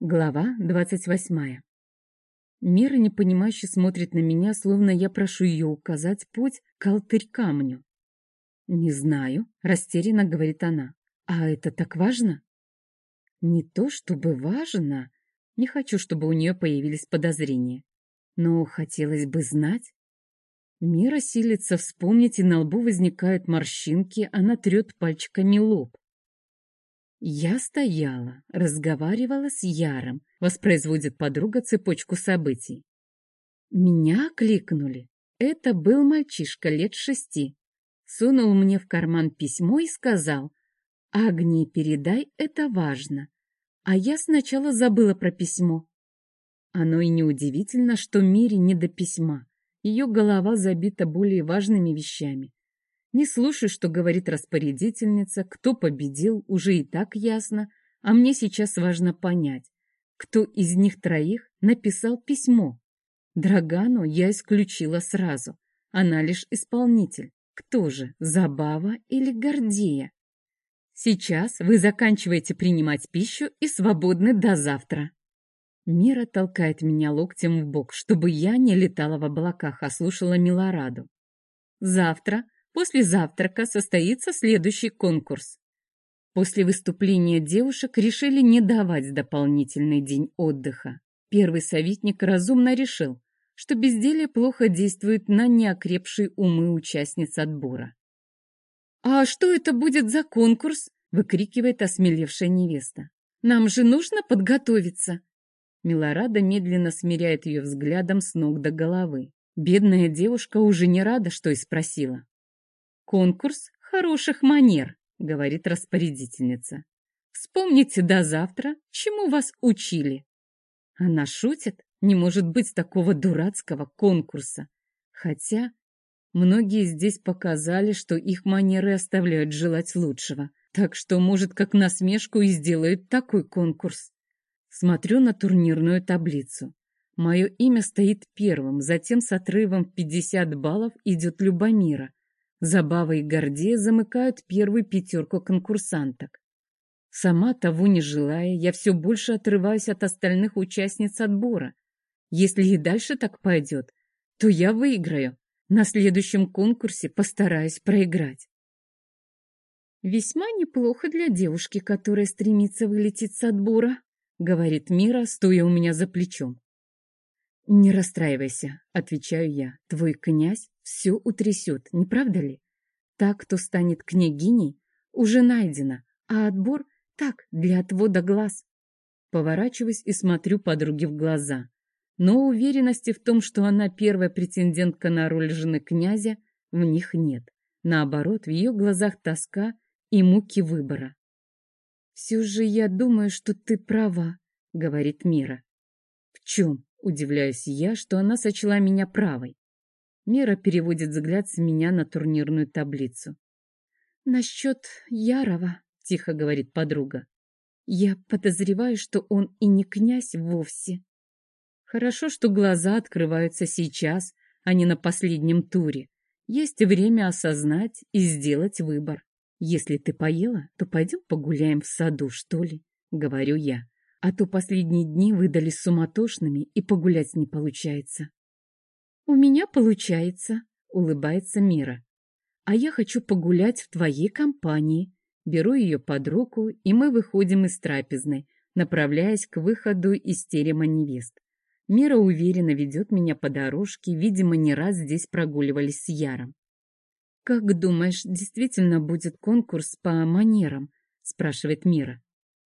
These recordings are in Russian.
Глава двадцать восьмая. Мира непонимающе смотрит на меня, словно я прошу ее указать путь к алтырь-камню. «Не знаю», — растерянно говорит она. «А это так важно?» «Не то чтобы важно. Не хочу, чтобы у нее появились подозрения. Но хотелось бы знать». Мира силится вспомнить, и на лбу возникают морщинки, она трет пальчиками лоб. Я стояла, разговаривала с Яром, воспроизводит подруга цепочку событий. Меня кликнули. Это был мальчишка лет шести. Сунул мне в карман письмо и сказал, «Агнии, передай, это важно». А я сначала забыла про письмо. Оно и неудивительно, что Мире не до письма. Ее голова забита более важными вещами. Не слушай, что говорит распорядительница, кто победил, уже и так ясно, а мне сейчас важно понять, кто из них троих написал письмо. Драгану я исключила сразу, она лишь исполнитель. Кто же, Забава или Гордея? Сейчас вы заканчиваете принимать пищу и свободны до завтра. Мира толкает меня локтем в бок, чтобы я не летала в облаках, а слушала Милораду. Завтра После завтрака состоится следующий конкурс. После выступления девушек решили не давать дополнительный день отдыха. Первый советник разумно решил, что безделие плохо действует на неокрепшие умы участниц отбора. «А что это будет за конкурс?» — выкрикивает осмелевшая невеста. «Нам же нужно подготовиться!» Милорада медленно смиряет ее взглядом с ног до головы. Бедная девушка уже не рада, что и спросила. «Конкурс хороших манер», — говорит распорядительница. «Вспомните до завтра, чему вас учили». Она шутит, не может быть такого дурацкого конкурса. Хотя многие здесь показали, что их манеры оставляют желать лучшего. Так что, может, как насмешку и сделают такой конкурс. Смотрю на турнирную таблицу. Мое имя стоит первым, затем с отрывом в 50 баллов идет Любомира. Забава и Гордея замыкают первую пятерку конкурсанток. Сама того не желая, я все больше отрываюсь от остальных участниц отбора. Если и дальше так пойдет, то я выиграю. На следующем конкурсе постараюсь проиграть. «Весьма неплохо для девушки, которая стремится вылететь с отбора», — говорит Мира, стоя у меня за плечом. «Не расстраивайся», — отвечаю я. «Твой князь все утрясет, не правда ли? Так, кто станет княгиней, уже найдено, а отбор так, для отвода глаз». Поворачиваюсь и смотрю подруге в глаза. Но уверенности в том, что она первая претендентка на роль жены князя, в них нет. Наоборот, в ее глазах тоска и муки выбора. «Все же я думаю, что ты права», — говорит Мира. «В чем?» Удивляюсь я, что она сочла меня правой. Мира переводит взгляд с меня на турнирную таблицу. «Насчет Ярова», — тихо говорит подруга. «Я подозреваю, что он и не князь вовсе». Хорошо, что глаза открываются сейчас, а не на последнем туре. Есть время осознать и сделать выбор. Если ты поела, то пойдем погуляем в саду, что ли, — говорю я а то последние дни выдались суматошными и погулять не получается. «У меня получается», — улыбается Мира. «А я хочу погулять в твоей компании». Беру ее под руку, и мы выходим из трапезной, направляясь к выходу из терема невест. Мира уверенно ведет меня по дорожке, видимо, не раз здесь прогуливались с Яром. «Как думаешь, действительно будет конкурс по манерам?» — спрашивает Мира.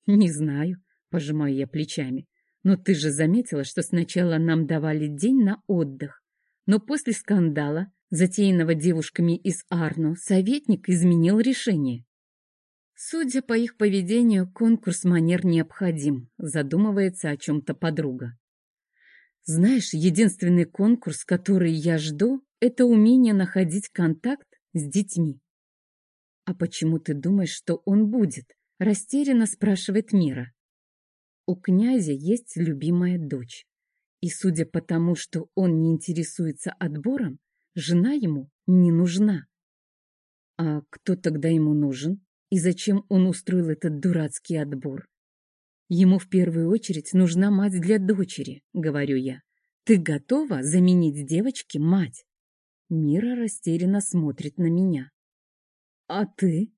«Не знаю», Пожимаю я плечами. Но ты же заметила, что сначала нам давали день на отдых. Но после скандала, затеянного девушками из Арно, советник изменил решение. Судя по их поведению, конкурс манер необходим, задумывается о чем-то подруга. Знаешь, единственный конкурс, который я жду, это умение находить контакт с детьми. А почему ты думаешь, что он будет? Растерянно спрашивает Мира. У князя есть любимая дочь. И судя по тому, что он не интересуется отбором, жена ему не нужна. А кто тогда ему нужен? И зачем он устроил этот дурацкий отбор? Ему в первую очередь нужна мать для дочери, говорю я. Ты готова заменить девочке мать? Мира растерянно смотрит на меня. А ты?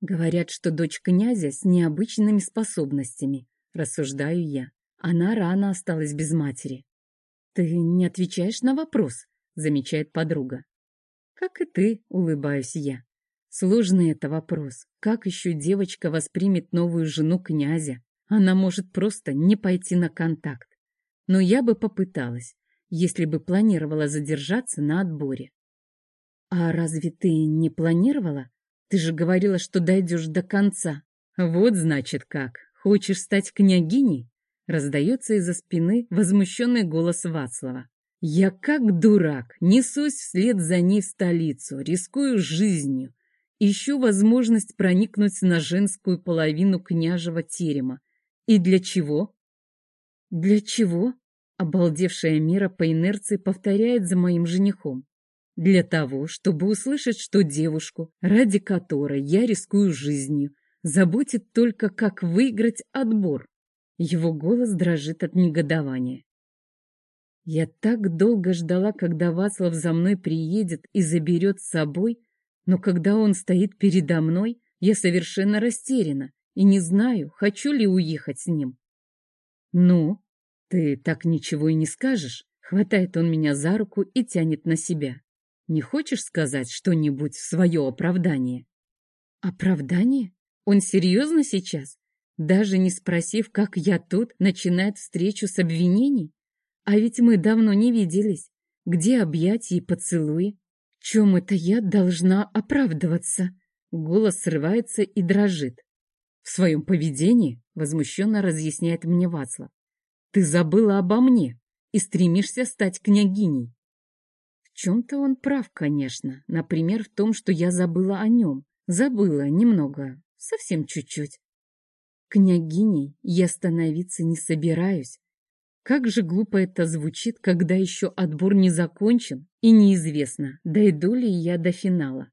Говорят, что дочь князя с необычными способностями, рассуждаю я. Она рано осталась без матери. Ты не отвечаешь на вопрос, замечает подруга. Как и ты, улыбаюсь я. Сложный это вопрос. Как еще девочка воспримет новую жену князя? Она может просто не пойти на контакт. Но я бы попыталась, если бы планировала задержаться на отборе. А разве ты не планировала? Ты же говорила, что дойдешь до конца. Вот значит как. Хочешь стать княгиней? Раздается из-за спины возмущенный голос Вацлава. Я как дурак, несусь вслед за ней в столицу, рискую жизнью. Ищу возможность проникнуть на женскую половину княжего терема. И для чего? Для чего? Обалдевшая Мира по инерции повторяет за моим женихом. Для того, чтобы услышать, что девушку, ради которой я рискую жизнью, заботит только, как выиграть отбор. Его голос дрожит от негодования. Я так долго ждала, когда Вацлав за мной приедет и заберет с собой, но когда он стоит передо мной, я совершенно растеряна и не знаю, хочу ли уехать с ним. «Ну, ты так ничего и не скажешь?» Хватает он меня за руку и тянет на себя. «Не хочешь сказать что-нибудь в свое оправдание?» «Оправдание? Он серьезно сейчас? Даже не спросив, как я тут, начинает встречу с обвинений? А ведь мы давно не виделись. Где объятия и поцелуи? Чем это я должна оправдываться?» Голос срывается и дрожит. В своем поведении возмущенно разъясняет мне Вацлав. Ты забыла обо мне и стремишься стать княгиней. В чем-то он прав, конечно. Например, в том, что я забыла о нем. Забыла немного, совсем чуть-чуть. Княгиней я становиться не собираюсь. Как же глупо это звучит, когда еще отбор не закончен и неизвестно, дойду ли я до финала.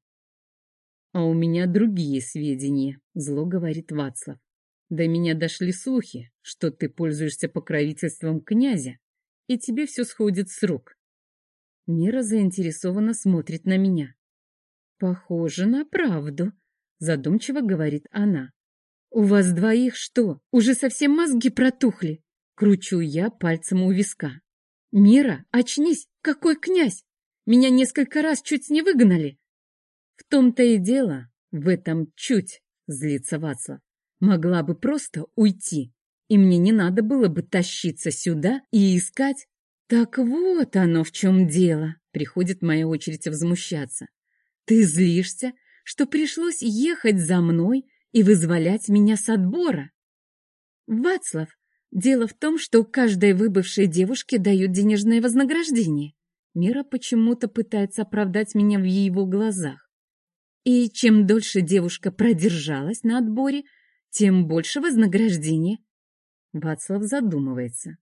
А у меня другие сведения, зло говорит Вацлав. До меня дошли слухи, что ты пользуешься покровительством князя, и тебе все сходит с рук. Мира заинтересованно смотрит на меня. Похоже на правду, задумчиво говорит она. У вас двоих что, уже совсем мозги протухли? Кручу я пальцем у виска. Мира, очнись, какой князь? Меня несколько раз чуть не выгнали. В том-то и дело, в этом чуть, злится Вацлав. Могла бы просто уйти, и мне не надо было бы тащиться сюда и искать. Так вот оно в чем дело, приходит моя очередь возмущаться. Ты злишься, что пришлось ехать за мной и вызволять меня с отбора? Вацлав, дело в том, что каждой выбывшей девушке дают денежное вознаграждение. Мира почему-то пытается оправдать меня в его глазах. И чем дольше девушка продержалась на отборе, тем больше вознаграждения. Вацлав задумывается.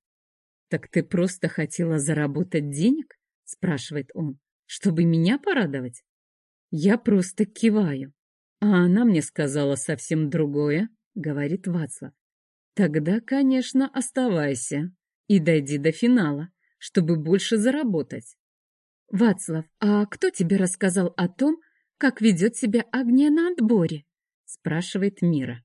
«Так ты просто хотела заработать денег?» — спрашивает он. «Чтобы меня порадовать?» Я просто киваю. «А она мне сказала совсем другое», — говорит Вацлав. «Тогда, конечно, оставайся и дойди до финала, чтобы больше заработать». «Вацлав, а кто тебе рассказал о том, как ведет себя Агния на отборе?» — спрашивает Мира.